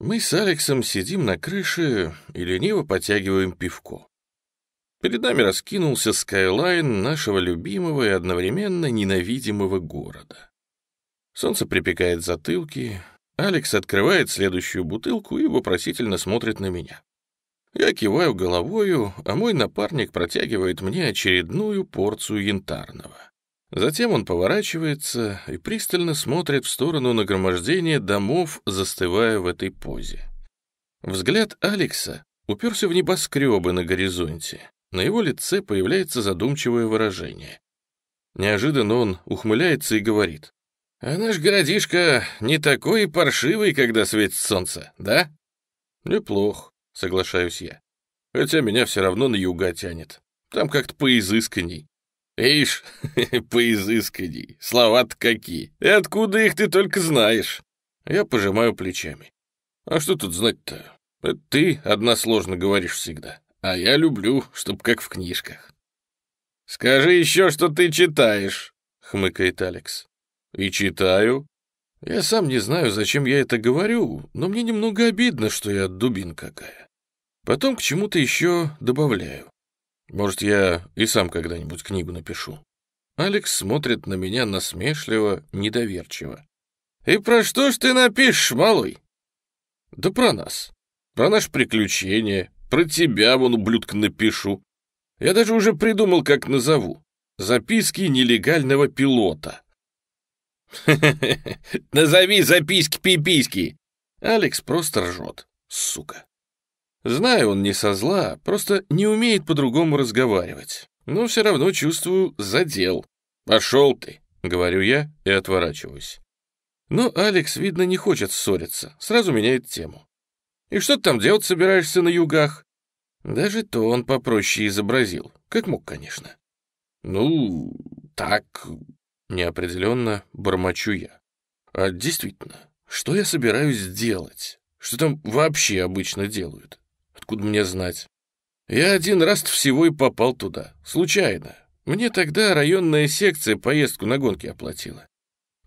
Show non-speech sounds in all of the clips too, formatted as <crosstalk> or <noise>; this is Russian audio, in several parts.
Мы с Алексом сидим на крыше и лениво потягиваем пивко. Перед нами раскинулся скайлайн нашего любимого и одновременно ненавидимого города. Солнце припекает затылки, Алекс открывает следующую бутылку и вопросительно смотрит на меня. Я киваю головою, а мой напарник протягивает мне очередную порцию янтарного. Затем он поворачивается и пристально смотрит в сторону нагромождения домов, застывая в этой позе. Взгляд Алекса уперся в небоскребы на горизонте. На его лице появляется задумчивое выражение. Неожиданно он ухмыляется и говорит. «А наш городишко не такой паршивый, когда светит солнце, да?» «Неплох», — соглашаюсь я. «Хотя меня все равно на юга тянет. Там как-то поизысканней». «Ишь, <laughs> поизысканней, слова-то какие. И откуда их ты только знаешь?» Я пожимаю плечами. «А что тут знать-то? Ты односложно говоришь всегда, а я люблю, чтоб как в книжках». «Скажи еще, что ты читаешь», — хмыкает Алекс. «И читаю». Я сам не знаю, зачем я это говорю, но мне немного обидно, что я дубин какая. Потом к чему-то еще добавляю. Может, я и сам когда-нибудь книгу напишу. Алекс смотрит на меня насмешливо, недоверчиво. «И про что ж ты напишешь, малой?» «Да про нас. Про наше приключение. Про тебя, вон, ублюдка, напишу. Я даже уже придумал, как назову. Записки нелегального пилота». «Назови записки-пиписки!» Алекс просто ржет, сука. Знаю, он не со зла, просто не умеет по-другому разговаривать. Но все равно чувствую задел. «Пошел ты!» — говорю я и отворачиваюсь. Но Алекс, видно, не хочет ссориться, сразу меняет тему. «И что ты там делать собираешься на югах?» Даже то он попроще изобразил, как мог, конечно. «Ну, так, Неопределенно бормочу я. А действительно, что я собираюсь делать? Что там вообще обычно делают? Откуда мне знать? Я один раз всего и попал туда. Случайно. Мне тогда районная секция поездку на гонки оплатила.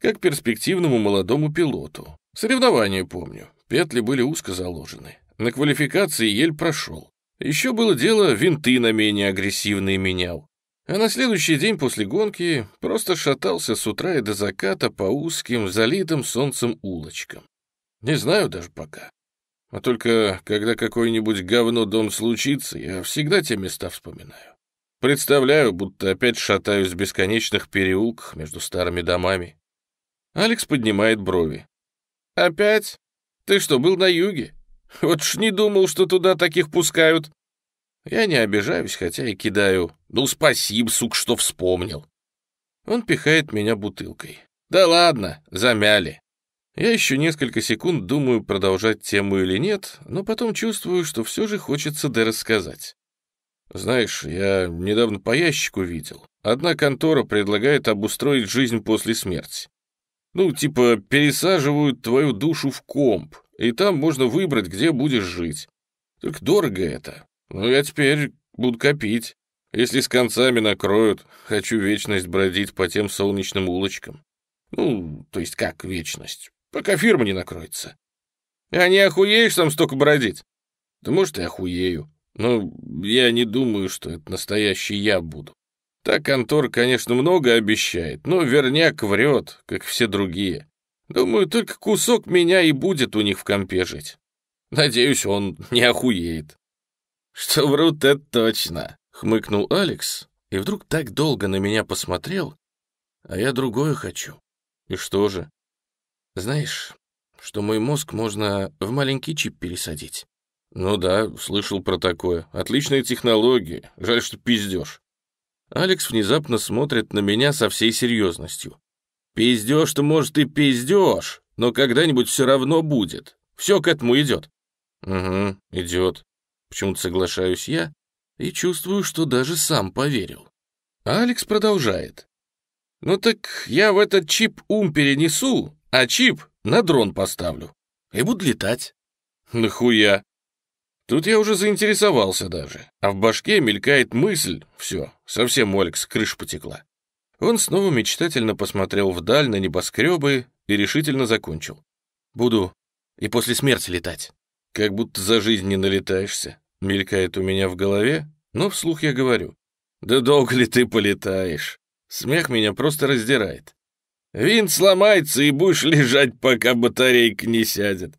Как перспективному молодому пилоту. Соревнования помню. Петли были узко заложены. На квалификации ель прошел. Еще было дело, винты на менее агрессивные менял. А на следующий день после гонки просто шатался с утра и до заката по узким, залитым солнцем улочкам. Не знаю даже пока. А только когда какой-нибудь говно дом случится, я всегда те места вспоминаю. Представляю, будто опять шатаюсь в бесконечных переулках между старыми домами. Алекс поднимает брови. «Опять? Ты что, был на юге? Вот ж не думал, что туда таких пускают». Я не обижаюсь, хотя и кидаю. Ну, спасибо, сук, что вспомнил. Он пихает меня бутылкой. Да ладно, замяли. Я еще несколько секунд думаю, продолжать тему или нет, но потом чувствую, что все же хочется дорассказать. Знаешь, я недавно по ящику видел. Одна контора предлагает обустроить жизнь после смерти. Ну, типа, пересаживают твою душу в комп, и там можно выбрать, где будешь жить. Только дорого это. Ну, я теперь буду копить. Если с концами накроют, хочу вечность бродить по тем солнечным улочкам. Ну, то есть как вечность? Пока фирма не накроется. А не охуеешь там столько бродить? Да может, и охуею. Но я не думаю, что это настоящий я буду. Та контора, конечно, много обещает, но верняк врет, как все другие. Думаю, только кусок меня и будет у них в компе жить. Надеюсь, он не охуеет. «Что врут, это точно», — хмыкнул Алекс, и вдруг так долго на меня посмотрел, а я другое хочу. И что же? Знаешь, что мой мозг можно в маленький чип пересадить. Ну да, слышал про такое. Отличная технология. Жаль, что пиздешь. Алекс внезапно смотрит на меня со всей серьезностью. Пиздешь-то, может, и пиздешь, но когда-нибудь все равно будет. Все к этому идет. Угу, идет. Почему-то соглашаюсь я и чувствую, что даже сам поверил. Алекс продолжает. «Ну так я в этот чип ум перенесу, а чип на дрон поставлю. И буду летать». «Нахуя?» Тут я уже заинтересовался даже, а в башке мелькает мысль. Все, совсем у Алекс крыша потекла. Он снова мечтательно посмотрел вдаль на небоскребы и решительно закончил. «Буду и после смерти летать. Как будто за жизнь не налетаешься. Мелькает у меня в голове, но вслух я говорю. Да долго ли ты полетаешь? Смех меня просто раздирает. Винт сломается, и будешь лежать, пока батарейка не сядет.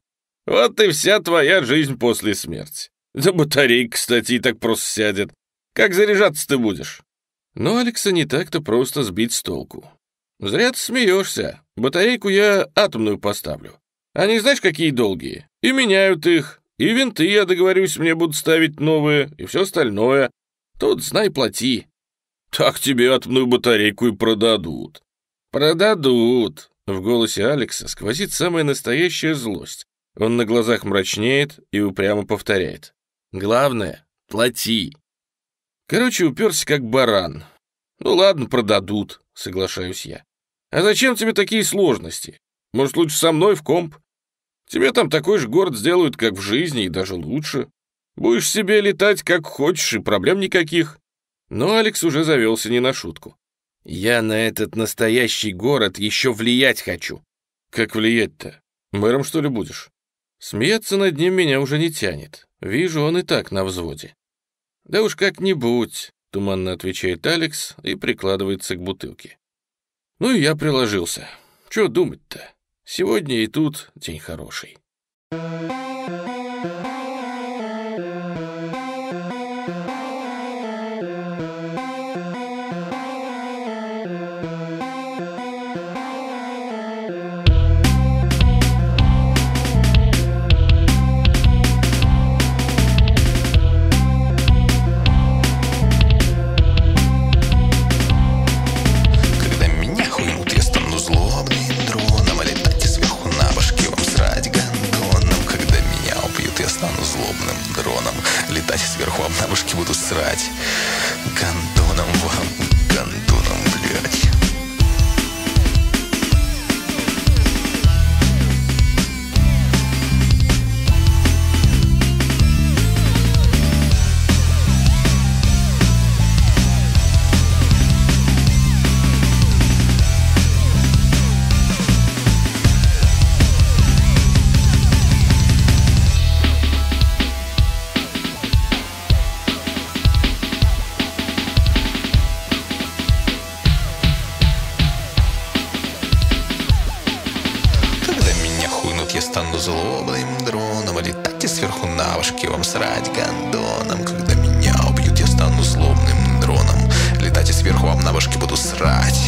Вот и вся твоя жизнь после смерти. Да батарейка, кстати, и так просто сядет. Как заряжаться ты будешь? Но Алекса не так-то просто сбить с толку. Зря ты смеешься. Батарейку я атомную поставлю. Они знаешь, какие долгие? И меняют их. И винты, я договорюсь, мне будут ставить новые, и все остальное. Тут знай, плати. Так тебе атомную батарейку и продадут. Продадут. В голосе Алекса сквозит самая настоящая злость. Он на глазах мрачнеет и упрямо повторяет. Главное — плати. Короче, уперся как баран. Ну ладно, продадут, соглашаюсь я. А зачем тебе такие сложности? Может, лучше со мной в комп? Тебе там такой же город сделают, как в жизни, и даже лучше. Будешь себе летать как хочешь, и проблем никаких. Но Алекс уже завелся не на шутку. Я на этот настоящий город еще влиять хочу. Как влиять-то? Мэром, что ли, будешь? Смеяться над ним меня уже не тянет. Вижу, он и так на взводе. Да уж как-нибудь, туманно отвечает Алекс и прикладывается к бутылке. Ну и я приложился. Чего думать-то? Сегодня и тут день хороший. Срать. Гондоном срать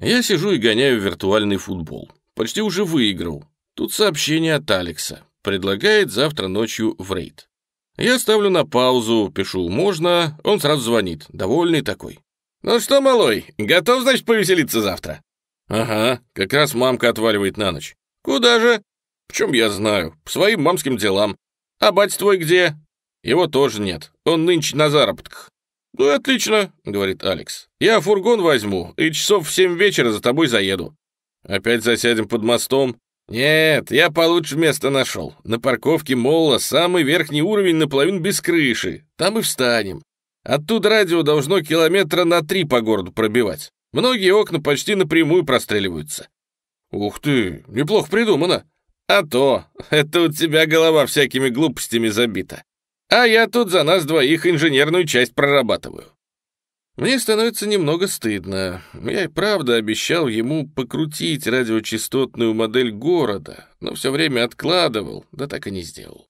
Я сижу и гоняю виртуальный футбол. Почти уже выиграл. Тут сообщение от Алекса. Предлагает завтра ночью в рейд. Я ставлю на паузу, пишу «можно», он сразу звонит, довольный такой. «Ну что, малой, готов, значит, повеселиться завтра?» «Ага, как раз мамка отваливает на ночь». «Куда же?» «В чем я знаю? По своим мамским делам. А бать твой где?» «Его тоже нет, он нынче на заработках». «Ну отлично», — говорит Алекс. Я фургон возьму и часов в семь вечера за тобой заеду. Опять засядем под мостом? Нет, я получше место нашел. На парковке Молла самый верхний уровень наполовину без крыши. Там и встанем. Оттуда радио должно километра на три по городу пробивать. Многие окна почти напрямую простреливаются. Ух ты, неплохо придумано. А то, это у тебя голова всякими глупостями забита. А я тут за нас двоих инженерную часть прорабатываю. Мне становится немного стыдно. Я и правда обещал ему покрутить радиочастотную модель города, но все время откладывал, да так и не сделал.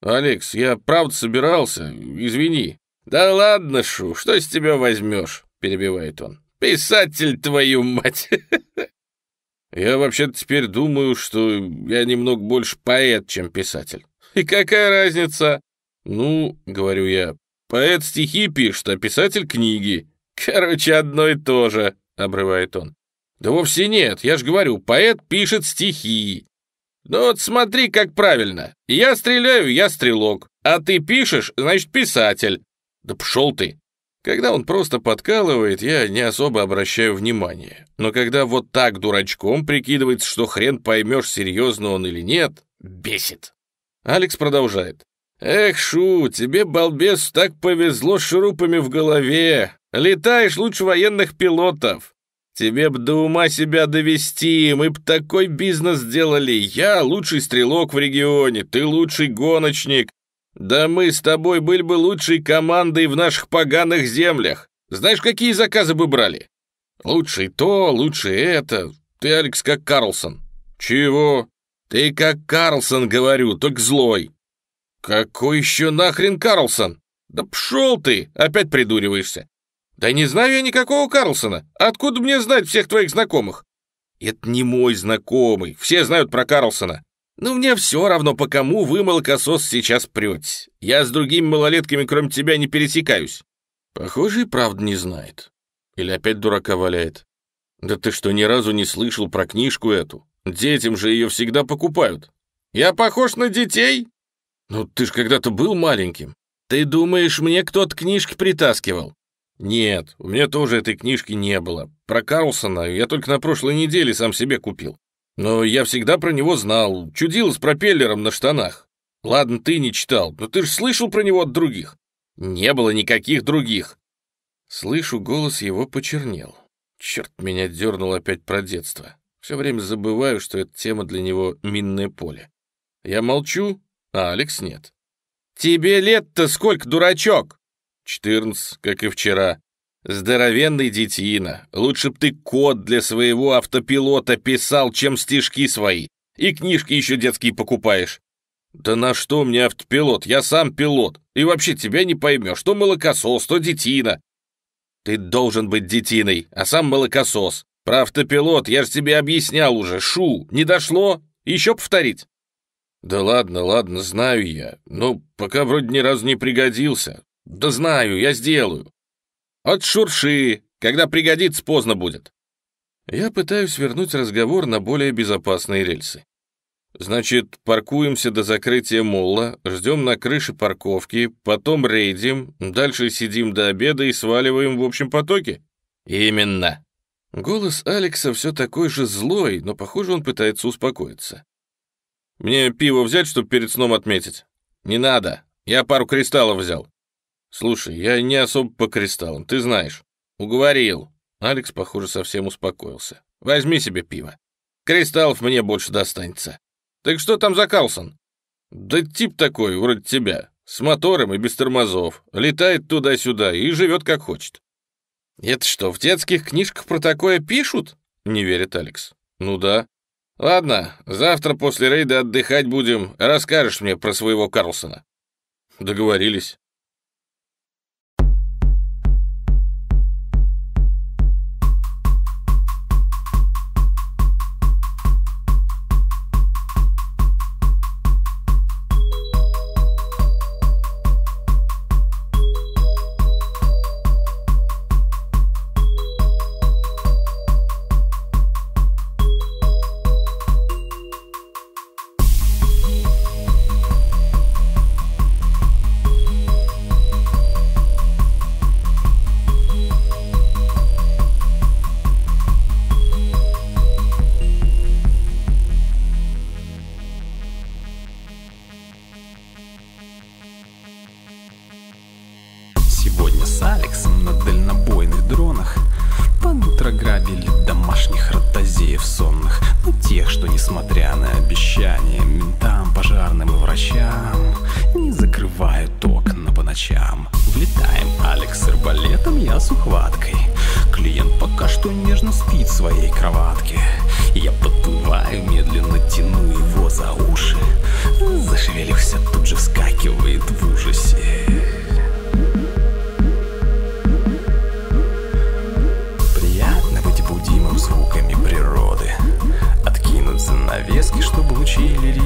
«Алекс, я правда собирался, извини». «Да ладно, Шу, что с тебя возьмешь?» — перебивает он. «Писатель, твою мать!» <laughs> «Я вообще-то теперь думаю, что я немного больше поэт, чем писатель». «И какая разница?» «Ну, — говорю я, — поэт стихи пишет, а писатель книги». «Короче, одно и то же», — обрывает он. «Да вовсе нет, я же говорю, поэт пишет стихи». «Ну вот смотри, как правильно. Я стреляю, я стрелок, а ты пишешь, значит, писатель. Да пшел ты!» Когда он просто подкалывает, я не особо обращаю внимание. Но когда вот так дурачком прикидывается, что хрен поймешь, серьезно он или нет, бесит. Алекс продолжает. «Эх, Шу, тебе, балбес, так повезло с шурупами в голове. Летаешь лучше военных пилотов. Тебе б до ума себя довести, мы б такой бизнес сделали. Я лучший стрелок в регионе, ты лучший гоночник, «Да мы с тобой были бы лучшей командой в наших поганых землях. Знаешь, какие заказы бы брали? Лучше то, лучше это. Ты, Алекс, как Карлсон». «Чего?» «Ты как Карлсон, говорю, только злой». «Какой еще нахрен Карлсон?» «Да пшел ты, опять придуриваешься». «Да не знаю я никакого Карлсона. Откуда мне знать всех твоих знакомых?» «Это не мой знакомый. Все знают про Карлсона. «Ну, мне все равно, по кому вы, молокосос, сейчас прете. Я с другими малолетками, кроме тебя, не пересекаюсь». Похоже, и правда не знает. Или опять дурака валяет. Да ты что, ни разу не слышал про книжку эту? Детям же ее всегда покупают. Я похож на детей? Ну, ты ж когда-то был маленьким. Ты думаешь, мне кто-то книжки притаскивал? Нет, у меня тоже этой книжки не было. Про Карлсона я только на прошлой неделе сам себе купил. Но я всегда про него знал, чудил с пропеллером на штанах. Ладно, ты не читал, но ты же слышал про него от других. Не было никаких других. Слышу, голос его почернел. Черт, меня дернул опять про детство. Все время забываю, что эта тема для него минное поле. Я молчу, а Алекс нет. «Тебе лет-то сколько, дурачок?» «Четырнадцать, как и вчера. Здоровенный детина. Лучше б ты код для своего автопилота писал, чем стишки свои. И книжки еще детские покупаешь. Да на что мне автопилот? Я сам пилот. И вообще тебя не поймешь, что молокосос, то детина. Ты должен быть детиной, а сам молокосос. Про автопилот я же тебе объяснял уже. Шу, не дошло? Еще повторить? Да ладно, ладно, знаю я. Но пока вроде ни разу не пригодился. Да знаю, я сделаю. От шурши, когда пригодится, поздно будет. Я пытаюсь вернуть разговор на более безопасные рельсы. Значит, паркуемся до закрытия молла, ждем на крыше парковки, потом рейдим, дальше сидим до обеда и сваливаем в общем потоке? Именно. Голос Алекса все такой же злой, но, похоже, он пытается успокоиться. Мне пиво взять, чтобы перед сном отметить? Не надо, я пару кристаллов взял. «Слушай, я не особо по кристаллам, ты знаешь». «Уговорил». Алекс, похоже, совсем успокоился. «Возьми себе пиво. Кристаллов мне больше достанется». «Так что там за Карлсон?» «Да тип такой, вроде тебя, с мотором и без тормозов, летает туда-сюда и живет как хочет». «Это что, в детских книжках про такое пишут?» — не верит Алекс. «Ну да». «Ладно, завтра после рейда отдыхать будем, расскажешь мне про своего Карлсона». «Договорились».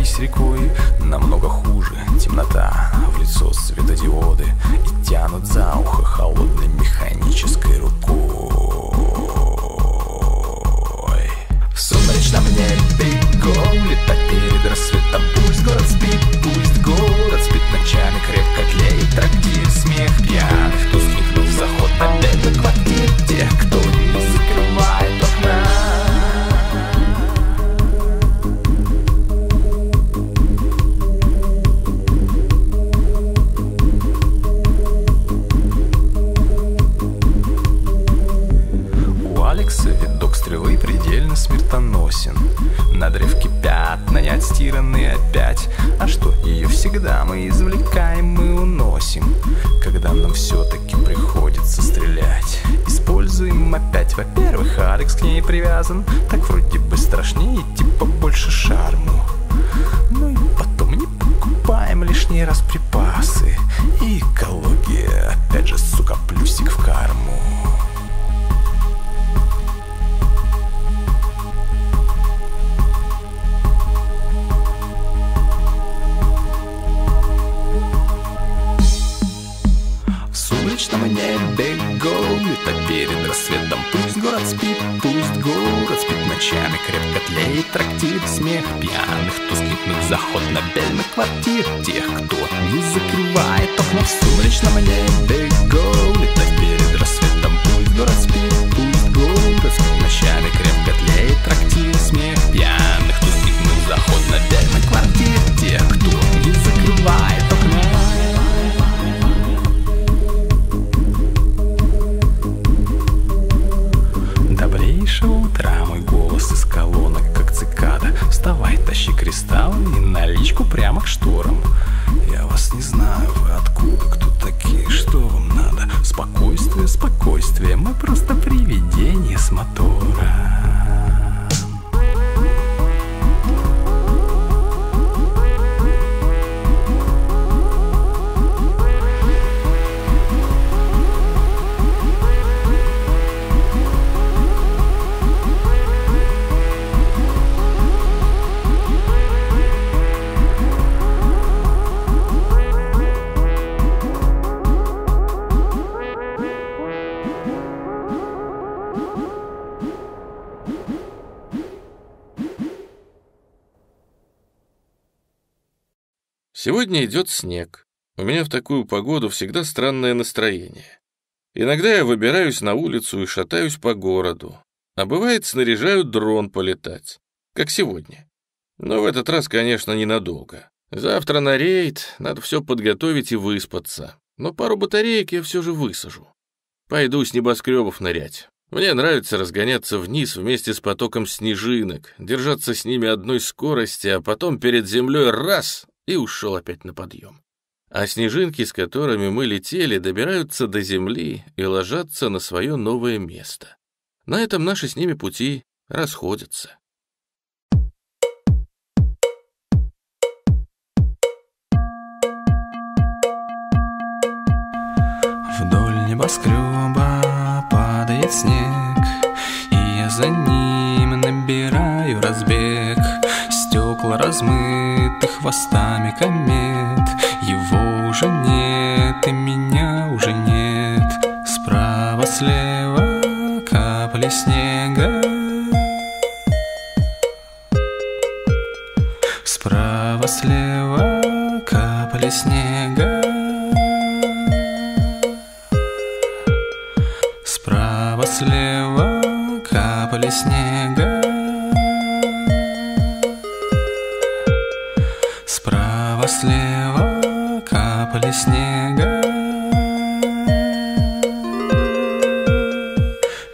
Лучи лились рекой Намного хуже темнота. В лицо светодиоды И тянут за ухо холодной трактир Смех пьяных, тускнет заход на бельных квартир. Тех, кто не закрывает окна В сумеречном небе голубь, а перед рассветом Пусть город спит, кристаллы и наличку прямо к шторам. Я вас не знаю, Сегодня идет снег. У меня в такую погоду всегда странное настроение. Иногда я выбираюсь на улицу и шатаюсь по городу. А бывает, снаряжаю дрон полетать. Как сегодня. Но в этот раз, конечно, ненадолго. Завтра на рейд, надо все подготовить и выспаться. Но пару батареек я все же высажу. Пойду с небоскребов нырять. Мне нравится разгоняться вниз вместе с потоком снежинок, держаться с ними одной скорости, а потом перед землей раз и ушел опять на подъем. А снежинки, с которыми мы летели, добираются до земли и ложатся на свое новое место. На этом наши с ними пути расходятся. Вдоль небоскреба падает снег И я за ним набираю разбег размыты хвостами комет. Его уже нет и меня уже нет. Справа, слева капли снега. Справа, слева капли снега. Справа, слева капли снега слева капли снега.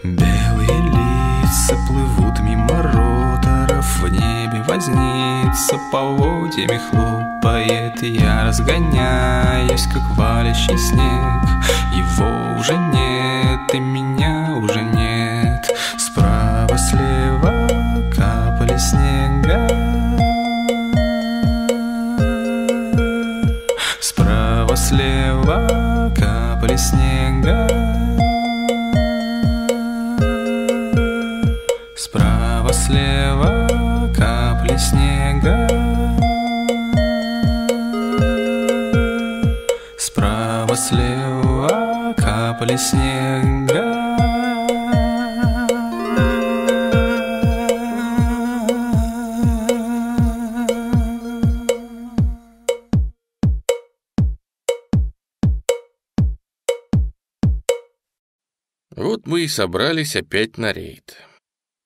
Белые лица плывут мимо роторов В небе возница поводьями хлопает. Я разгоняюсь, как валящий снег. Его уже нет и меня собрались опять на рейд.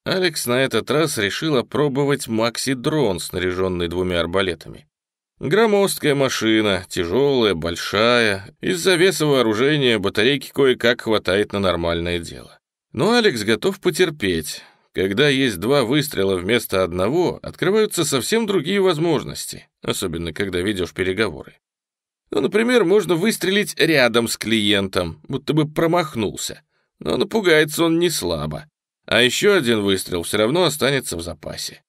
Алекс на этот раз решил опробовать Макси-дрон, снаряженный двумя арбалетами. Громоздкая машина, тяжелая, большая. Из-за веса вооружения батарейки кое-как хватает на нормальное дело. Но Алекс готов потерпеть. Когда есть два выстрела вместо одного, открываются совсем другие возможности, особенно когда ведешь переговоры. Ну, например, можно выстрелить рядом с клиентом, будто бы промахнулся. Но напугается он не слабо. А еще один выстрел все равно останется в запасе.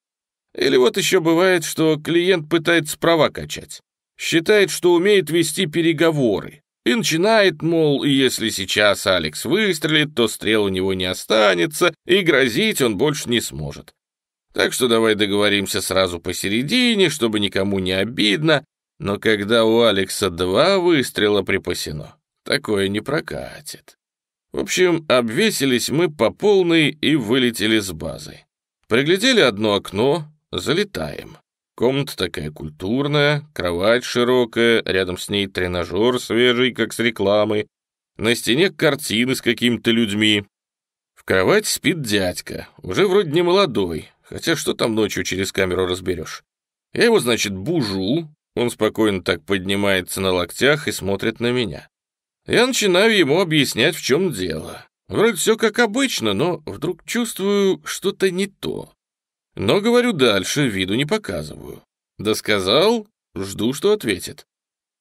Или вот еще бывает, что клиент пытается права качать. Считает, что умеет вести переговоры. И начинает, мол, если сейчас Алекс выстрелит, то стрел у него не останется, и грозить он больше не сможет. Так что давай договоримся сразу посередине, чтобы никому не обидно, но когда у Алекса два выстрела припасено, такое не прокатит. В общем, обвесились мы по полной и вылетели с базы. Приглядели одно окно, залетаем. Комната такая культурная, кровать широкая, рядом с ней тренажер свежий, как с рекламы. На стене картины с какими-то людьми. В кровать спит дядька, уже вроде не молодой, хотя что там ночью через камеру разберешь. Я его, значит, бужу, он спокойно так поднимается на локтях и смотрит на меня. Я начинаю ему объяснять, в чем дело. Вроде все как обычно, но вдруг чувствую что-то не то. Но говорю дальше, виду не показываю. Да сказал, жду, что ответит.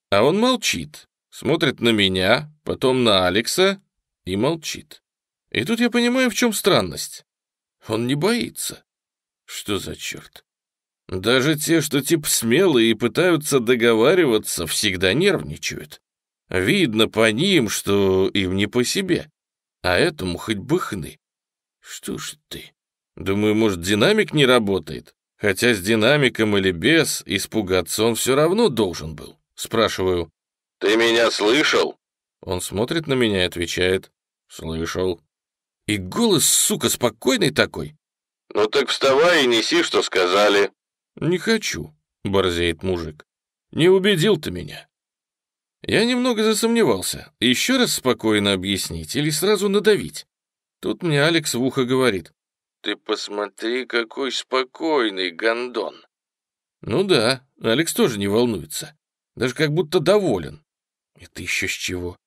А он молчит, смотрит на меня, потом на Алекса и молчит. И тут я понимаю, в чем странность. Он не боится. Что за черт? Даже те, что типа смелые и пытаются договариваться, всегда нервничают. Видно по ним, что им не по себе. А этому хоть бы хны. Что ж ты? Думаю, может, динамик не работает? Хотя с динамиком или без, испугаться он все равно должен был. Спрашиваю. «Ты меня слышал?» Он смотрит на меня и отвечает. «Слышал». И голос, сука, спокойный такой. «Ну так вставай и неси, что сказали». «Не хочу», — борзеет мужик. «Не убедил ты меня. Я немного засомневался, еще раз спокойно объяснить или сразу надавить. Тут мне Алекс в ухо говорит. «Ты посмотри, какой спокойный гондон!» Ну да, Алекс тоже не волнуется. Даже как будто доволен. Это еще с чего?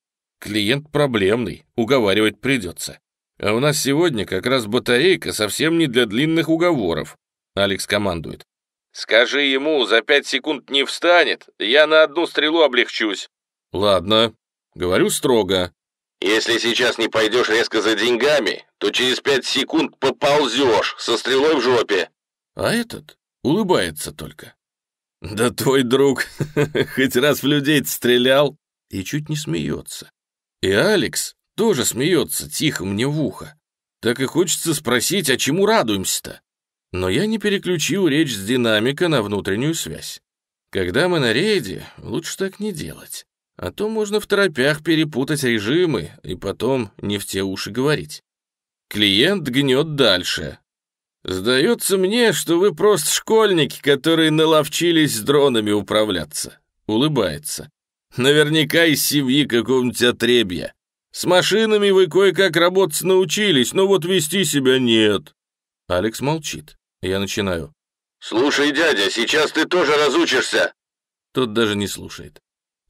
Клиент проблемный, уговаривать придется. А у нас сегодня как раз батарейка совсем не для длинных уговоров. Алекс командует. «Скажи ему, за пять секунд не встанет, я на одну стрелу облегчусь». «Ладно, говорю строго». «Если сейчас не пойдешь резко за деньгами, то через пять секунд поползешь со стрелой в жопе». А этот улыбается только. «Да твой друг <laughs> хоть раз в людей стрелял?» И чуть не смеется. И Алекс тоже смеется тихо мне в ухо. Так и хочется спросить, а чему радуемся-то? Но я не переключил речь с динамика на внутреннюю связь. Когда мы на рейде, лучше так не делать. А то можно в торопях перепутать режимы и потом не в те уши говорить. Клиент гнет дальше. Сдается мне, что вы просто школьники, которые наловчились с дронами управляться. Улыбается. Наверняка из семьи какого-нибудь отребья. С машинами вы кое-как работать научились, но вот вести себя нет. Алекс молчит. Я начинаю. «Слушай, дядя, сейчас ты тоже разучишься!» Тот даже не слушает.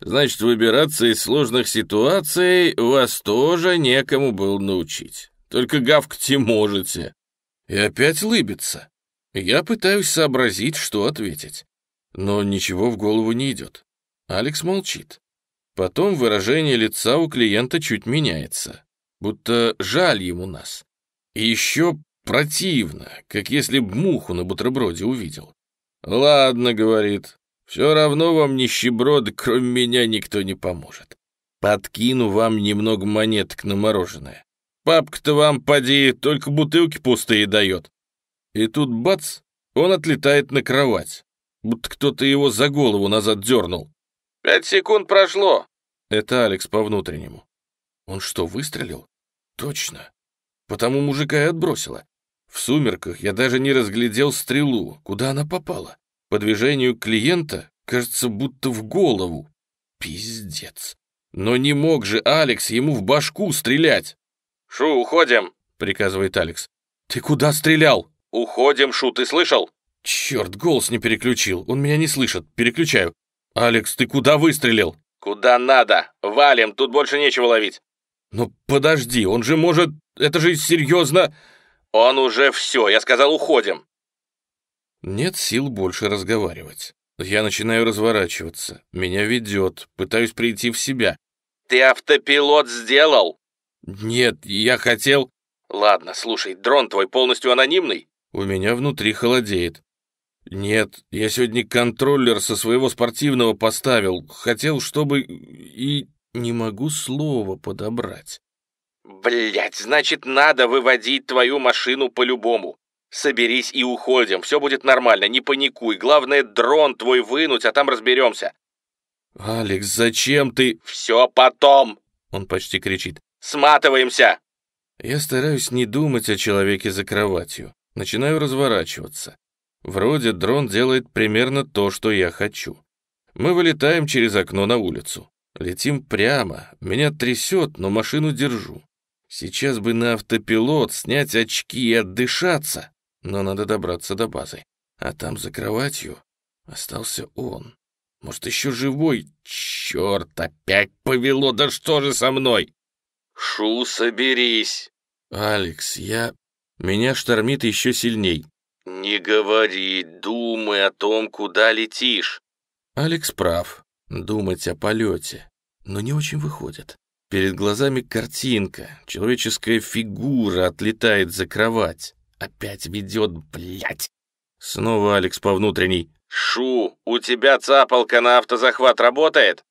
Значит, выбираться из сложных ситуаций вас тоже некому был научить. Только гавкать можете. И опять лыбится. Я пытаюсь сообразить, что ответить. Но ничего в голову не идет. Алекс молчит. Потом выражение лица у клиента чуть меняется. Будто жаль ему нас. И еще противно, как если б муху на бутерброде увидел. «Ладно», — говорит, Все равно вам, нищеброды, кроме меня, никто не поможет. Подкину вам немного монеток на мороженое. Папка-то вам, поди, только бутылки пустые дает. И тут бац, он отлетает на кровать, будто кто-то его за голову назад дернул. «Пять секунд прошло!» Это Алекс по внутреннему. Он что, выстрелил? Точно. Потому мужика и отбросило. В сумерках я даже не разглядел стрелу, куда она попала. По движению клиента, кажется, будто в голову. Пиздец. Но не мог же Алекс ему в башку стрелять. «Шу, уходим!» — приказывает Алекс. «Ты куда стрелял?» «Уходим, Шу, ты слышал?» Черт, голос не переключил, он меня не слышит. Переключаю. «Алекс, ты куда выстрелил?» «Куда надо! Валим, тут больше нечего ловить!» «Ну подожди, он же может... Это же серьезно...» «Он уже все, я сказал, уходим!» Нет сил больше разговаривать. Я начинаю разворачиваться. Меня ведет, пытаюсь прийти в себя. «Ты автопилот сделал?» «Нет, я хотел...» «Ладно, слушай, дрон твой полностью анонимный?» У меня внутри холодеет. «Нет, я сегодня контроллер со своего спортивного поставил. Хотел, чтобы... и не могу слова подобрать». Блять, значит, надо выводить твою машину по-любому. Соберись и уходим, все будет нормально, не паникуй. Главное, дрон твой вынуть, а там разберемся». «Алекс, зачем ты...» «Все потом!» Он почти кричит. «Сматываемся!» Я стараюсь не думать о человеке за кроватью. Начинаю разворачиваться. Вроде дрон делает примерно то, что я хочу. Мы вылетаем через окно на улицу. Летим прямо. Меня трясет, но машину держу. Сейчас бы на автопилот снять очки и отдышаться но надо добраться до базы. А там за кроватью остался он. Может, еще живой? Черт, опять повело, да что же со мной? Шу, соберись. Алекс, я... Меня штормит еще сильней. Не говори, думай о том, куда летишь. Алекс прав. Думать о полете. Но не очень выходит. Перед глазами картинка, человеческая фигура отлетает за кровать. Опять ведет, блядь. Снова Алекс по внутренней. «Шу, у тебя цапалка на автозахват работает?»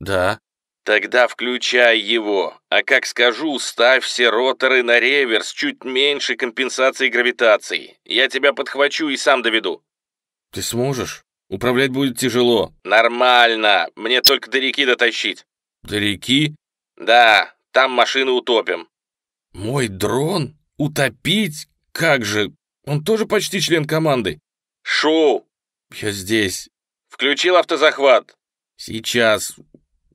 «Да». «Тогда включай его, а как скажу, ставь все роторы на реверс, чуть меньше компенсации гравитации. Я тебя подхвачу и сам доведу». «Ты сможешь? Управлять будет тяжело». «Нормально, мне только до реки дотащить». «До реки?» «Да, там машины утопим». «Мой дрон? Утопить? «Как же? Он тоже почти член команды». «Шу!» «Я здесь». «Включил автозахват». «Сейчас.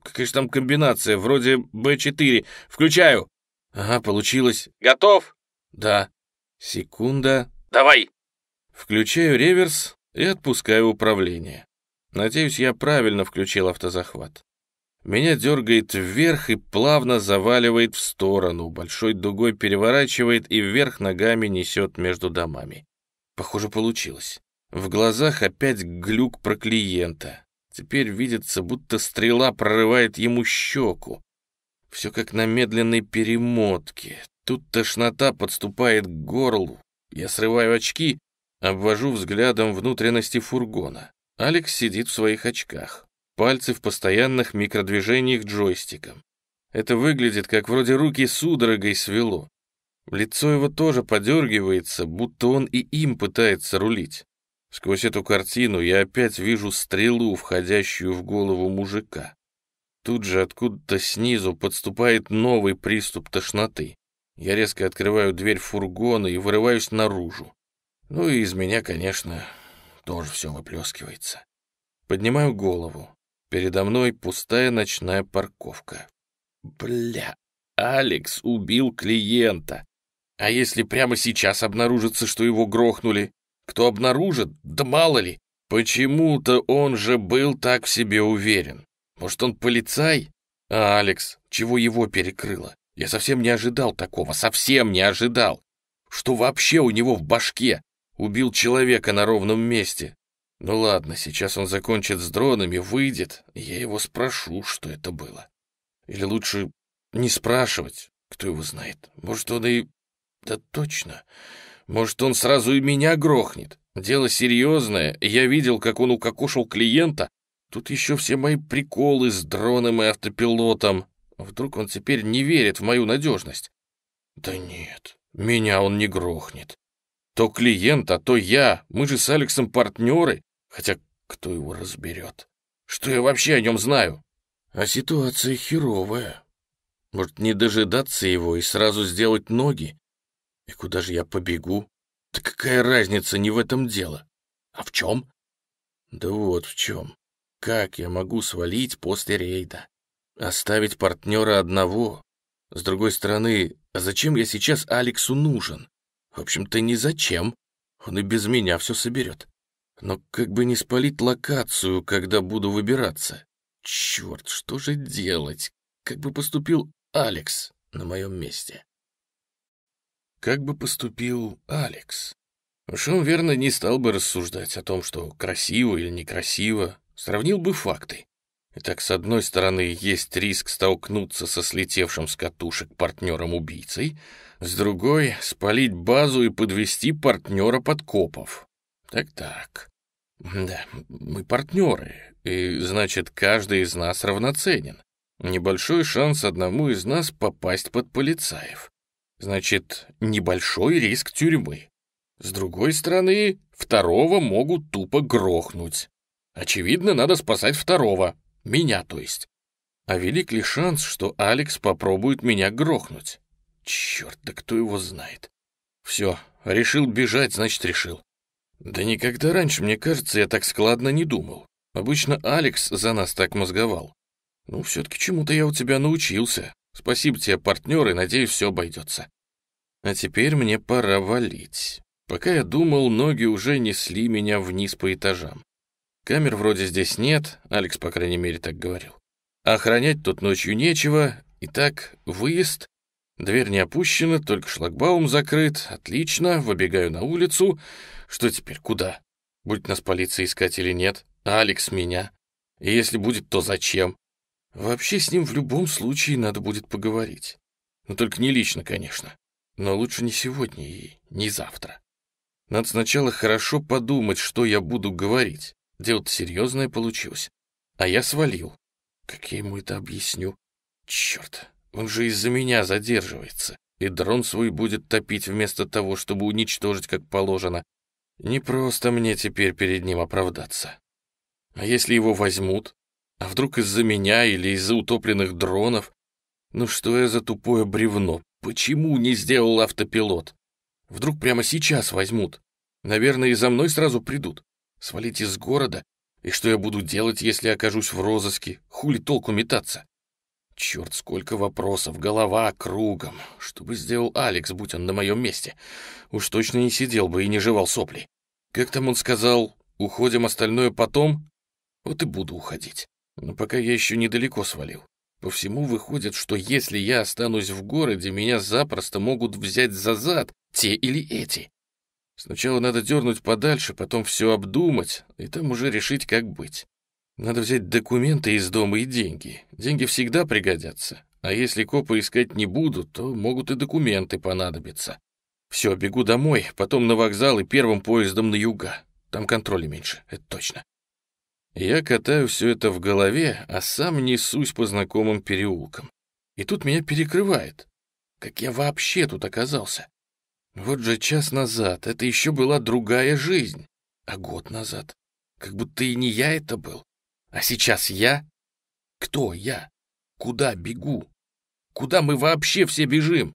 Какая же там комбинация? Вроде Б4. Включаю». «Ага, получилось». «Готов?» «Да». «Секунда». «Давай». Включаю реверс и отпускаю управление. Надеюсь, я правильно включил автозахват. Меня дергает вверх и плавно заваливает в сторону, большой дугой переворачивает и вверх ногами несет между домами. Похоже, получилось. В глазах опять глюк про клиента. Теперь видится, будто стрела прорывает ему щеку. Все как на медленной перемотке. Тут тошнота подступает к горлу. Я срываю очки, обвожу взглядом внутренности фургона. Алекс сидит в своих очках. Пальцы в постоянных микродвижениях джойстиком. Это выглядит, как вроде руки судорогой свело. Лицо его тоже подергивается, будто он и им пытается рулить. Сквозь эту картину я опять вижу стрелу, входящую в голову мужика. Тут же откуда-то снизу подступает новый приступ тошноты. Я резко открываю дверь фургона и вырываюсь наружу. Ну и из меня, конечно, тоже все выплескивается. Поднимаю голову. Передо мной пустая ночная парковка. Бля, Алекс убил клиента. А если прямо сейчас обнаружится, что его грохнули? Кто обнаружит? Да мало ли. Почему-то он же был так в себе уверен. Может, он полицай? А Алекс, чего его перекрыло? Я совсем не ожидал такого, совсем не ожидал. Что вообще у него в башке? Убил человека на ровном месте. Ну ладно, сейчас он закончит с дронами, выйдет, я его спрошу, что это было. Или лучше не спрашивать, кто его знает. Может, он и... Да точно. Может, он сразу и меня грохнет. Дело серьезное, я видел, как он укокошил клиента. Тут еще все мои приколы с дроном и автопилотом. Вдруг он теперь не верит в мою надежность? Да нет, меня он не грохнет. То клиент, а то я. Мы же с Алексом партнеры. Хотя кто его разберет? Что я вообще о нем знаю? А ситуация херовая. Может, не дожидаться его и сразу сделать ноги? И куда же я побегу? Да какая разница, не в этом дело. А в чем? Да вот в чем. Как я могу свалить после рейда? Оставить партнера одного? С другой стороны, а зачем я сейчас Алексу нужен? В общем-то, ни зачем. Он и без меня все соберет. Но как бы не спалить локацию, когда буду выбираться? Черт, что же делать? Как бы поступил Алекс на моем месте? Как бы поступил Алекс? Уж он, верно, не стал бы рассуждать о том, что красиво или некрасиво, сравнил бы факты. Итак, с одной стороны, есть риск столкнуться со слетевшим с катушек партнером-убийцей, с другой — спалить базу и подвести партнера подкопов. Так-так. Да, мы партнеры, и значит, каждый из нас равноценен. Небольшой шанс одному из нас попасть под полицаев. Значит, небольшой риск тюрьмы. С другой стороны, второго могут тупо грохнуть. Очевидно, надо спасать второго, меня то есть. А велик ли шанс, что Алекс попробует меня грохнуть? Черт, да кто его знает. Все, решил бежать, значит, решил. Да никогда раньше, мне кажется, я так складно не думал. Обычно Алекс за нас так мозговал. Ну, все-таки чему-то я у тебя научился. Спасибо тебе, партнер, и надеюсь, все обойдется. А теперь мне пора валить. Пока я думал, ноги уже несли меня вниз по этажам. Камер вроде здесь нет, Алекс, по крайней мере, так говорил. охранять тут ночью нечего. Итак, выезд. Дверь не опущена, только шлагбаум закрыт. Отлично, выбегаю на улицу. Что теперь, куда? Будет нас полиция искать или нет? А Алекс меня. И если будет, то зачем? Вообще с ним в любом случае надо будет поговорить. Но ну, только не лично, конечно. Но лучше не сегодня и не завтра. Надо сначала хорошо подумать, что я буду говорить. Дело-то серьезное получилось. А я свалил. Как я ему это объясню? Черт, он же из-за меня задерживается. И дрон свой будет топить вместо того, чтобы уничтожить как положено. Не просто мне теперь перед ним оправдаться. А если его возьмут? А вдруг из-за меня или из-за утопленных дронов? Ну что я за тупое бревно? Почему не сделал автопилот? Вдруг прямо сейчас возьмут? Наверное, и за мной сразу придут. Свалить из города? И что я буду делать, если окажусь в розыске? Хули толку метаться? Черт, сколько вопросов, голова кругом. Что бы сделал Алекс, будь он на моем месте? Уж точно не сидел бы и не жевал сопли. Как там он сказал, уходим остальное потом? Вот и буду уходить. Но пока я еще недалеко свалил. По всему выходит, что если я останусь в городе, меня запросто могут взять за зад те или эти. Сначала надо дернуть подальше, потом все обдумать, и там уже решить, как быть. Надо взять документы из дома и деньги. Деньги всегда пригодятся. А если копы искать не будут, то могут и документы понадобиться. Все, бегу домой, потом на вокзал и первым поездом на юга. Там контроля меньше, это точно. Я катаю все это в голове, а сам несусь по знакомым переулкам. И тут меня перекрывает. Как я вообще тут оказался? Вот же час назад это еще была другая жизнь. А год назад? Как будто и не я это был. А сейчас я? Кто я? Куда бегу? Куда мы вообще все бежим?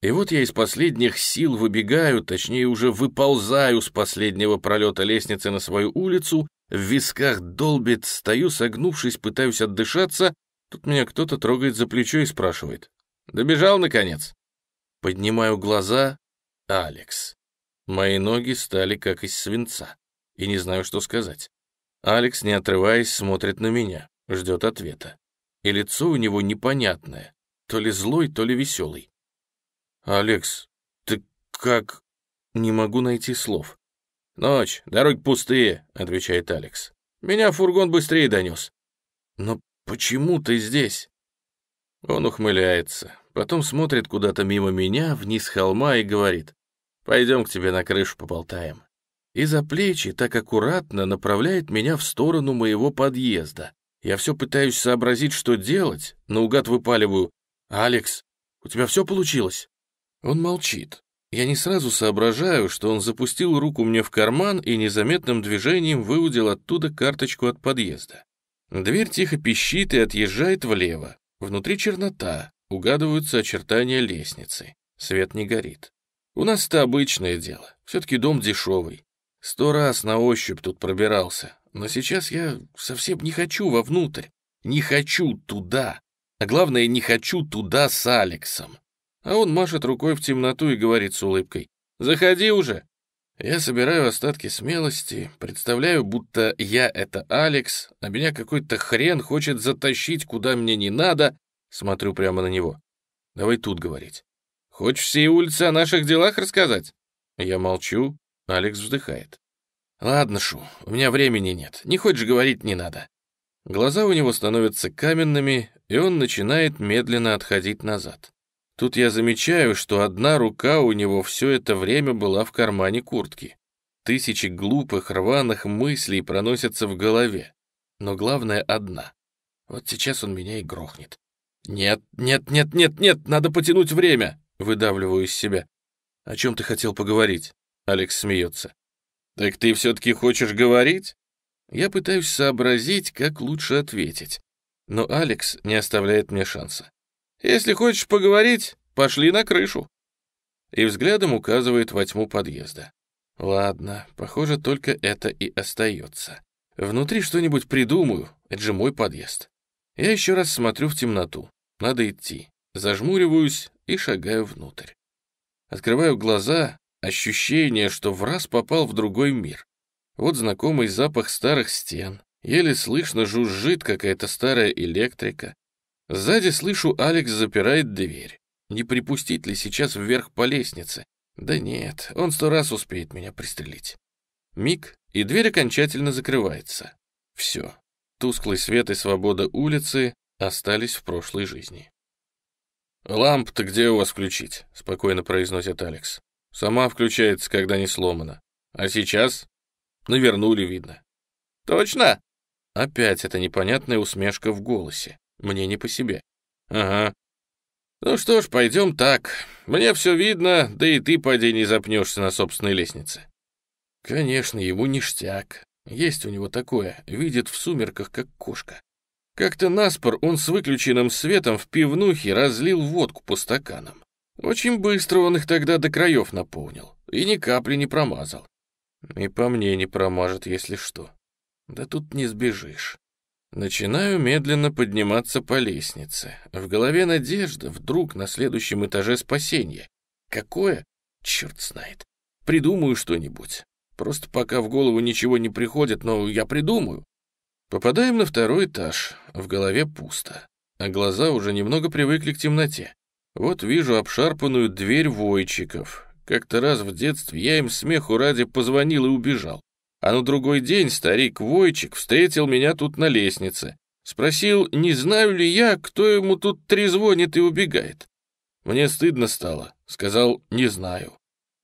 И вот я из последних сил выбегаю, точнее уже выползаю с последнего пролета лестницы на свою улицу, в висках долбит, стою согнувшись, пытаюсь отдышаться, тут меня кто-то трогает за плечо и спрашивает. «Добежал, наконец?» Поднимаю глаза. Алекс. Мои ноги стали как из свинца, и не знаю, что сказать. Алекс, не отрываясь, смотрит на меня, ждет ответа. И лицо у него непонятное, то ли злой, то ли веселый. «Алекс, ты как...» Не могу найти слов. «Ночь, дороги пустые», — отвечает Алекс. «Меня фургон быстрее донес». «Но почему ты здесь?» Он ухмыляется, потом смотрит куда-то мимо меня, вниз холма и говорит. Пойдем к тебе на крышу поболтаем. И за плечи так аккуратно направляет меня в сторону моего подъезда. Я все пытаюсь сообразить, что делать, наугад выпаливаю. «Алекс, у тебя все получилось?» Он молчит. Я не сразу соображаю, что он запустил руку мне в карман и незаметным движением выудил оттуда карточку от подъезда. Дверь тихо пищит и отъезжает влево. Внутри чернота, угадываются очертания лестницы. Свет не горит. У нас это обычное дело. Все-таки дом дешевый. Сто раз на ощупь тут пробирался. Но сейчас я совсем не хочу вовнутрь. Не хочу туда. А главное, не хочу туда с Алексом. А он машет рукой в темноту и говорит с улыбкой. «Заходи уже!» Я собираю остатки смелости, представляю, будто я — это Алекс, а меня какой-то хрен хочет затащить, куда мне не надо. Смотрю прямо на него. Давай тут говорить. Хочешь всей улице о наших делах рассказать? Я молчу, Алекс вздыхает. Ладно, Шу, у меня времени нет, не хочешь говорить, не надо. Глаза у него становятся каменными, и он начинает медленно отходить назад. Тут я замечаю, что одна рука у него все это время была в кармане куртки. Тысячи глупых, рваных мыслей проносятся в голове. Но главное одна. Вот сейчас он меня и грохнет. «Нет, нет, нет, нет, нет, надо потянуть время!» Выдавливаю из себя. «О чем ты хотел поговорить?» Алекс смеется. «Так ты все-таки хочешь говорить?» Я пытаюсь сообразить, как лучше ответить. Но Алекс не оставляет мне шанса. Если хочешь поговорить, пошли на крышу». И взглядом указывает во тьму подъезда. Ладно, похоже, только это и остается. Внутри что-нибудь придумаю, это же мой подъезд. Я еще раз смотрю в темноту. Надо идти. Зажмуриваюсь и шагаю внутрь. Открываю глаза, ощущение, что в раз попал в другой мир. Вот знакомый запах старых стен. Еле слышно жужжит какая-то старая электрика. Сзади слышу, Алекс запирает дверь. Не припустить ли сейчас вверх по лестнице? Да нет, он сто раз успеет меня пристрелить. Миг, и дверь окончательно закрывается. Все. Тусклый свет и свобода улицы остались в прошлой жизни. «Ламп-то где у вас включить?» — спокойно произносит Алекс. «Сама включается, когда не сломана. А сейчас?» «Навернули, видно». «Точно?» Опять эта непонятная усмешка в голосе. Мне не по себе. Ага. Ну что ж, пойдем так. Мне все видно, да и ты, поди, не запнешься на собственной лестнице. Конечно, ему ништяк. Есть у него такое, видит в сумерках, как кошка. Как-то наспор он с выключенным светом в пивнухе разлил водку по стаканам. Очень быстро он их тогда до краев наполнил, и ни капли не промазал. И по мне не промажет, если что. Да тут не сбежишь. Начинаю медленно подниматься по лестнице. В голове надежда, вдруг на следующем этаже спасение. Какое? Черт знает. Придумаю что-нибудь. Просто пока в голову ничего не приходит, но я придумаю. Попадаем на второй этаж. В голове пусто. А глаза уже немного привыкли к темноте. Вот вижу обшарпанную дверь войчиков. Как-то раз в детстве я им смеху ради позвонил и убежал. А на другой день старик Войчик встретил меня тут на лестнице. Спросил, не знаю ли я, кто ему тут трезвонит и убегает. Мне стыдно стало. Сказал, не знаю.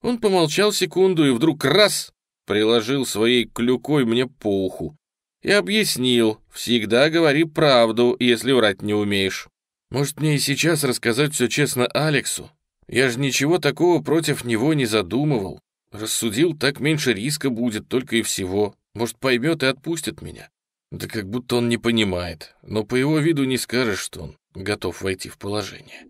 Он помолчал секунду и вдруг раз приложил своей клюкой мне по уху и объяснил, всегда говори правду, если врать не умеешь. Может, мне и сейчас рассказать все честно Алексу? Я же ничего такого против него не задумывал. Рассудил, так меньше риска будет, только и всего. Может, поймет и отпустит меня. Да как будто он не понимает, но по его виду не скажешь, что он готов войти в положение.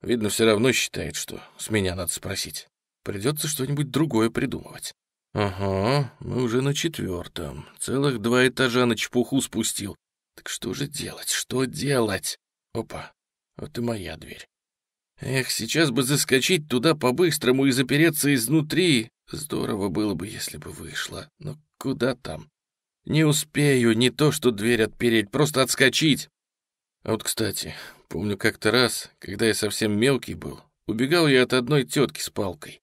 Видно, все равно считает, что с меня надо спросить. Придется что-нибудь другое придумывать. Ага, мы уже на четвертом. Целых два этажа на чепуху спустил. Так что же делать, что делать? Опа, вот и моя дверь. Эх, сейчас бы заскочить туда по-быстрому и запереться изнутри. Здорово было бы, если бы вышло. Но куда там? Не успею, не то что дверь отпереть, просто отскочить. А вот, кстати, помню как-то раз, когда я совсем мелкий был, убегал я от одной тетки с палкой.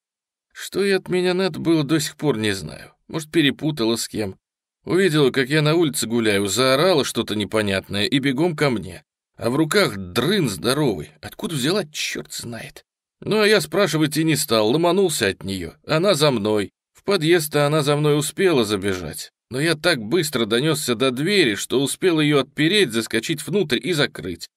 Что ей от меня надо было, до сих пор не знаю. Может, перепутала с кем. Увидела, как я на улице гуляю, заорала что-то непонятное и бегом ко мне. А в руках дрын здоровый. Откуда взяла, черт знает. Ну, а я спрашивать и не стал, ломанулся от нее. Она за мной. В подъезд-то она за мной успела забежать. Но я так быстро донесся до двери, что успел ее отпереть, заскочить внутрь и закрыть.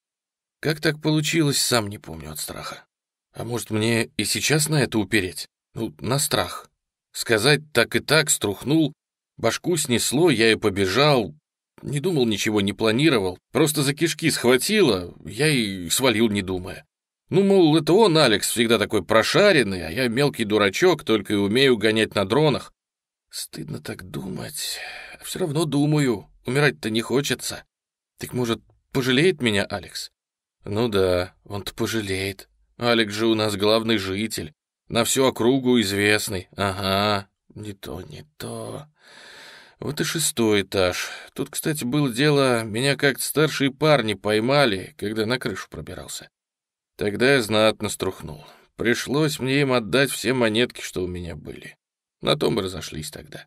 Как так получилось, сам не помню от страха. А может, мне и сейчас на это упереть? Ну, на страх. Сказать так и так, струхнул, башку снесло, я и побежал. Не думал ничего, не планировал. Просто за кишки схватило, я и свалил, не думая. Ну, мол, это он, Алекс, всегда такой прошаренный, а я мелкий дурачок, только и умею гонять на дронах. Стыдно так думать. Все равно думаю, умирать-то не хочется. Так, может, пожалеет меня Алекс? Ну да, он-то пожалеет. Алекс же у нас главный житель. На всю округу известный. Ага, не то, не то. Вот и шестой этаж. Тут, кстати, было дело, меня как-то старшие парни поймали, когда на крышу пробирался. Тогда я знатно струхнул. Пришлось мне им отдать все монетки, что у меня были. На том мы разошлись тогда.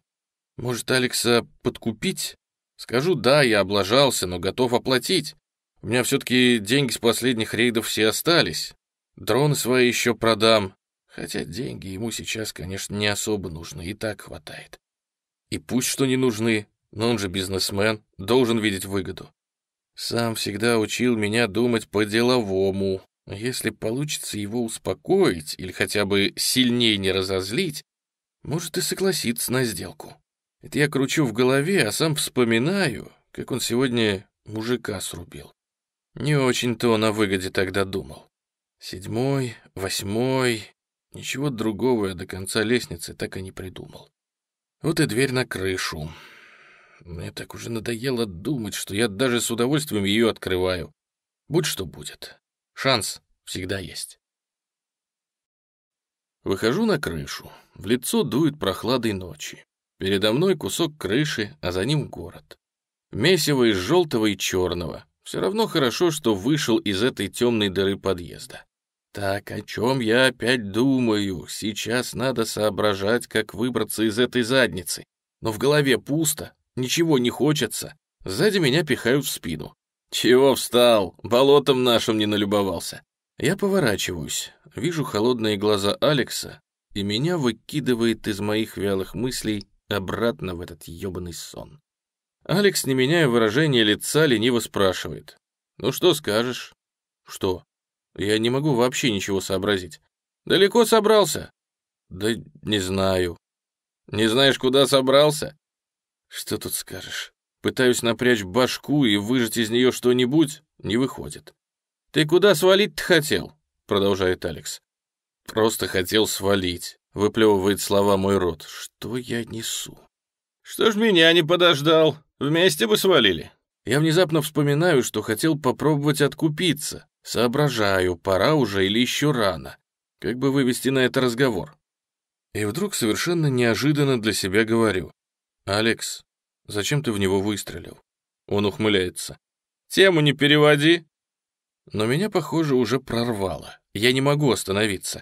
Может, Алекса подкупить? Скажу, да, я облажался, но готов оплатить. У меня все-таки деньги с последних рейдов все остались. Дроны свои еще продам. Хотя деньги ему сейчас, конечно, не особо нужны, и так хватает. И пусть что не нужны, но он же бизнесмен, должен видеть выгоду. Сам всегда учил меня думать по-деловому. Если получится его успокоить или хотя бы сильнее не разозлить, может и согласиться на сделку. Это я кручу в голове, а сам вспоминаю, как он сегодня мужика срубил. Не очень-то он о выгоде тогда думал. Седьмой, восьмой, ничего другого я до конца лестницы так и не придумал. Вот и дверь на крышу. Мне так уже надоело думать, что я даже с удовольствием ее открываю. Будь что будет. Шанс всегда есть. Выхожу на крышу. В лицо дует прохладой ночи. Передо мной кусок крыши, а за ним город. Месиво из желтого и черного. Все равно хорошо, что вышел из этой темной дыры подъезда. Так, о чем я опять думаю? Сейчас надо соображать, как выбраться из этой задницы. Но в голове пусто, ничего не хочется. Сзади меня пихают в спину. Чего встал? Болотом нашим не налюбовался. Я поворачиваюсь, вижу холодные глаза Алекса, и меня выкидывает из моих вялых мыслей обратно в этот ебаный сон. Алекс, не меняя выражения лица, лениво спрашивает. «Ну что скажешь?» «Что?» Я не могу вообще ничего сообразить. Далеко собрался? Да не знаю. Не знаешь, куда собрался? Что тут скажешь? Пытаюсь напрячь башку и выжать из нее что-нибудь, не выходит. Ты куда свалить-то хотел? Продолжает Алекс. Просто хотел свалить, выплевывает слова мой рот. Что я несу? Что ж меня не подождал? Вместе бы свалили. Я внезапно вспоминаю, что хотел попробовать откупиться, Соображаю, пора уже или еще рано. Как бы вывести на это разговор? И вдруг совершенно неожиданно для себя говорю. «Алекс, зачем ты в него выстрелил?» Он ухмыляется. «Тему не переводи». Но меня, похоже, уже прорвало. Я не могу остановиться.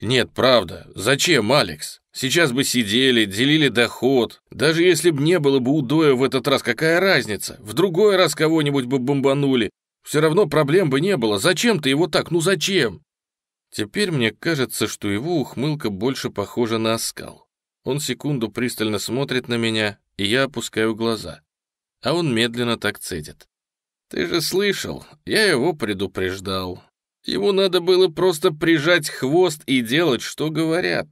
«Нет, правда. Зачем, Алекс? Сейчас бы сидели, делили доход. Даже если б не было бы удоя в этот раз, какая разница? В другой раз кого-нибудь бы бомбанули. Все равно проблем бы не было. Зачем ты его так? Ну зачем? Теперь мне кажется, что его ухмылка больше похожа на оскал. Он секунду пристально смотрит на меня, и я опускаю глаза. А он медленно так цедит. Ты же слышал, я его предупреждал. Ему надо было просто прижать хвост и делать, что говорят.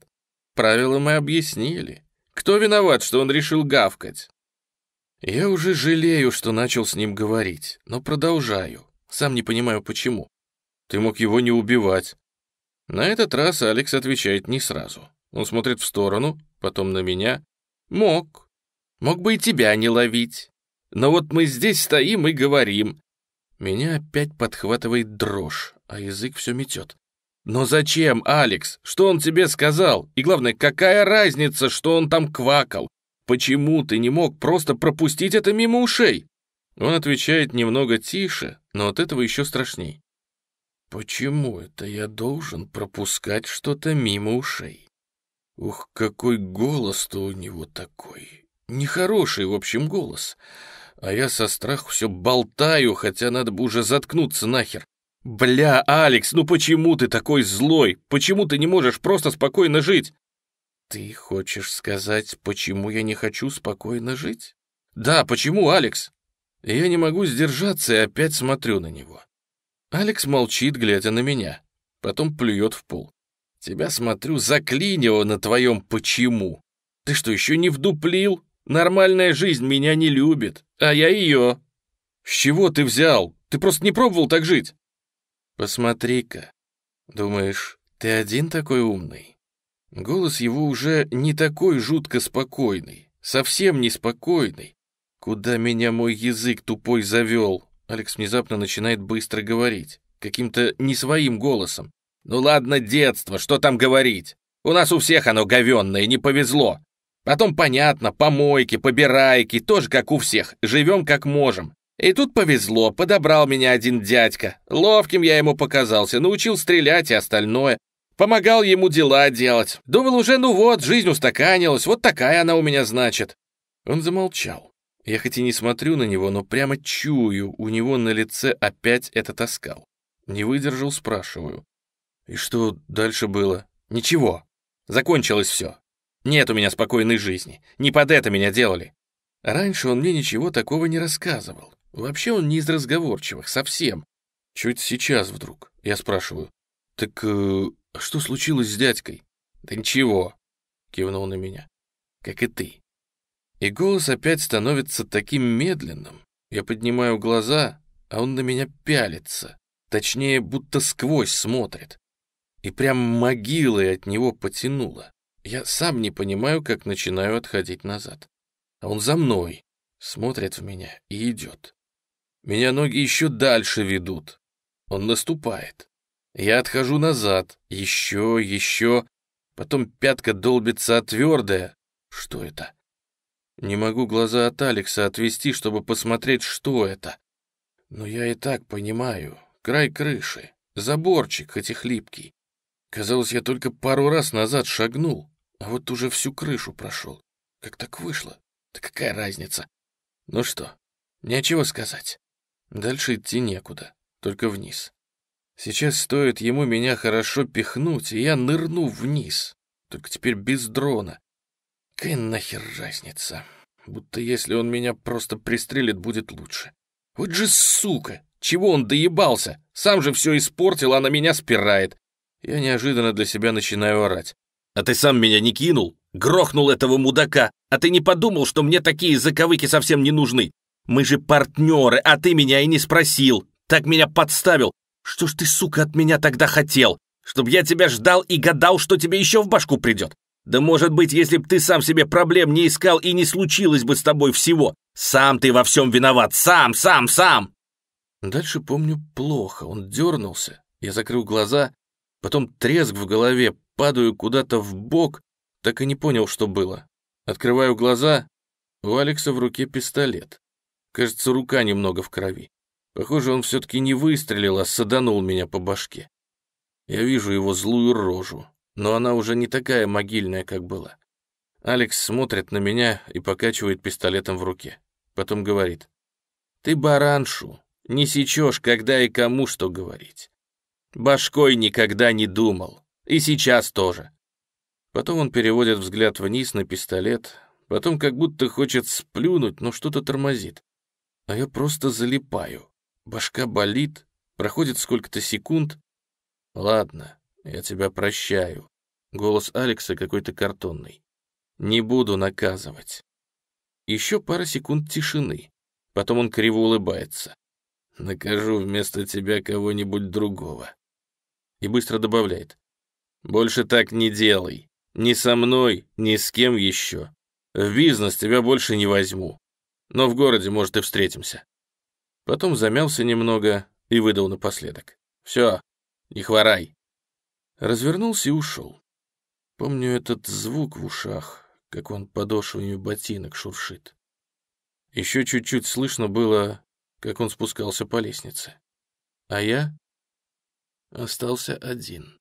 Правила мы объяснили. Кто виноват, что он решил гавкать? Я уже жалею, что начал с ним говорить, но продолжаю. Сам не понимаю, почему. Ты мог его не убивать. На этот раз Алекс отвечает не сразу. Он смотрит в сторону, потом на меня. Мог. Мог бы и тебя не ловить. Но вот мы здесь стоим и говорим. Меня опять подхватывает дрожь, а язык все метет. Но зачем, Алекс? Что он тебе сказал? И главное, какая разница, что он там квакал? Почему ты не мог просто пропустить это мимо ушей?» Он отвечает немного тише, но от этого еще страшней. «Почему это я должен пропускать что-то мимо ушей? Ух, какой голос-то у него такой! Нехороший, в общем, голос. А я со страху все болтаю, хотя надо бы уже заткнуться нахер. Бля, Алекс, ну почему ты такой злой? Почему ты не можешь просто спокойно жить? Ты хочешь сказать, почему я не хочу спокойно жить? Да, почему, Алекс? Я не могу сдержаться и опять смотрю на него. Алекс молчит, глядя на меня. Потом плюет в пол. Тебя, смотрю, заклинило на твоем «почему». Ты что, еще не вдуплил? Нормальная жизнь меня не любит, а я ее. С чего ты взял? Ты просто не пробовал так жить. Посмотри-ка. Думаешь, ты один такой умный? Голос его уже не такой жутко спокойный, совсем не спокойный. Куда меня мой язык тупой завел? Алекс внезапно начинает быстро говорить, каким-то не своим голосом. Ну ладно, детство, что там говорить? У нас у всех оно говенное, не повезло. Потом, понятно, помойки, побирайки, тоже как у всех, живем как можем. И тут повезло, подобрал меня один дядька. Ловким я ему показался, научил стрелять и остальное. Помогал ему дела делать. Думал уже, ну вот, жизнь устаканилась, вот такая она у меня значит. Он замолчал. Я хоть и не смотрю на него, но прямо чую, у него на лице опять этот оскал. Не выдержал, спрашиваю. И что дальше было? Ничего. Закончилось все. Нет у меня спокойной жизни. Не под это меня делали. Раньше он мне ничего такого не рассказывал. Вообще он не из разговорчивых, совсем. Чуть сейчас вдруг. Я спрашиваю. Так э, что случилось с дядькой? Да ничего, кивнул на меня. Как и ты. И голос опять становится таким медленным. Я поднимаю глаза, а он на меня пялится. Точнее, будто сквозь смотрит. И прям могилой от него потянуло. Я сам не понимаю, как начинаю отходить назад. А он за мной, смотрит в меня и идет. Меня ноги еще дальше ведут. Он наступает. Я отхожу назад, еще, еще. Потом пятка долбится от твердое. Что это? Не могу глаза от Алекса отвести, чтобы посмотреть, что это. Но я и так понимаю. Край крыши, заборчик, хоть и хлипкий. Казалось, я только пару раз назад шагнул. А вот уже всю крышу прошел. Как так вышло? Да какая разница? Ну что, нечего сказать. Дальше идти некуда, только вниз. Сейчас стоит ему меня хорошо пихнуть, и я нырну вниз. Только теперь без дрона. Какая нахер разница? Будто если он меня просто пристрелит, будет лучше. Вот же сука! Чего он доебался? Сам же все испортил, а на меня спирает. Я неожиданно для себя начинаю орать. А ты сам меня не кинул? Грохнул этого мудака. А ты не подумал, что мне такие заковыки совсем не нужны? Мы же партнеры, а ты меня и не спросил. Так меня подставил. Что ж ты, сука, от меня тогда хотел? Чтоб я тебя ждал и гадал, что тебе еще в башку придет? Да может быть, если б ты сам себе проблем не искал и не случилось бы с тобой всего. Сам ты во всем виноват. Сам, сам, сам. Дальше помню плохо. Он дернулся. Я закрыл глаза. Потом треск в голове, падаю куда-то в бок, так и не понял, что было. Открываю глаза, у Алекса в руке пистолет. Кажется, рука немного в крови. Похоже, он все-таки не выстрелил, а саданул меня по башке. Я вижу его злую рожу, но она уже не такая могильная, как была. Алекс смотрит на меня и покачивает пистолетом в руке. Потом говорит, «Ты бараншу, не сечешь, когда и кому что говорить. Башкой никогда не думал. И сейчас тоже. Потом он переводит взгляд вниз на пистолет, потом как будто хочет сплюнуть, но что-то тормозит. А я просто залипаю. Башка болит, проходит сколько-то секунд. Ладно, я тебя прощаю. Голос Алекса какой-то картонный. Не буду наказывать. Еще пара секунд тишины. Потом он криво улыбается. Накажу вместо тебя кого-нибудь другого. И быстро добавляет. Больше так не делай. Ни со мной, ни с кем еще. В бизнес тебя больше не возьму. Но в городе, может, и встретимся. Потом замялся немного и выдал напоследок. Все, не хворай. Развернулся и ушел. Помню этот звук в ушах, как он подошвами ботинок шуршит. Еще чуть-чуть слышно было, как он спускался по лестнице. А я остался один.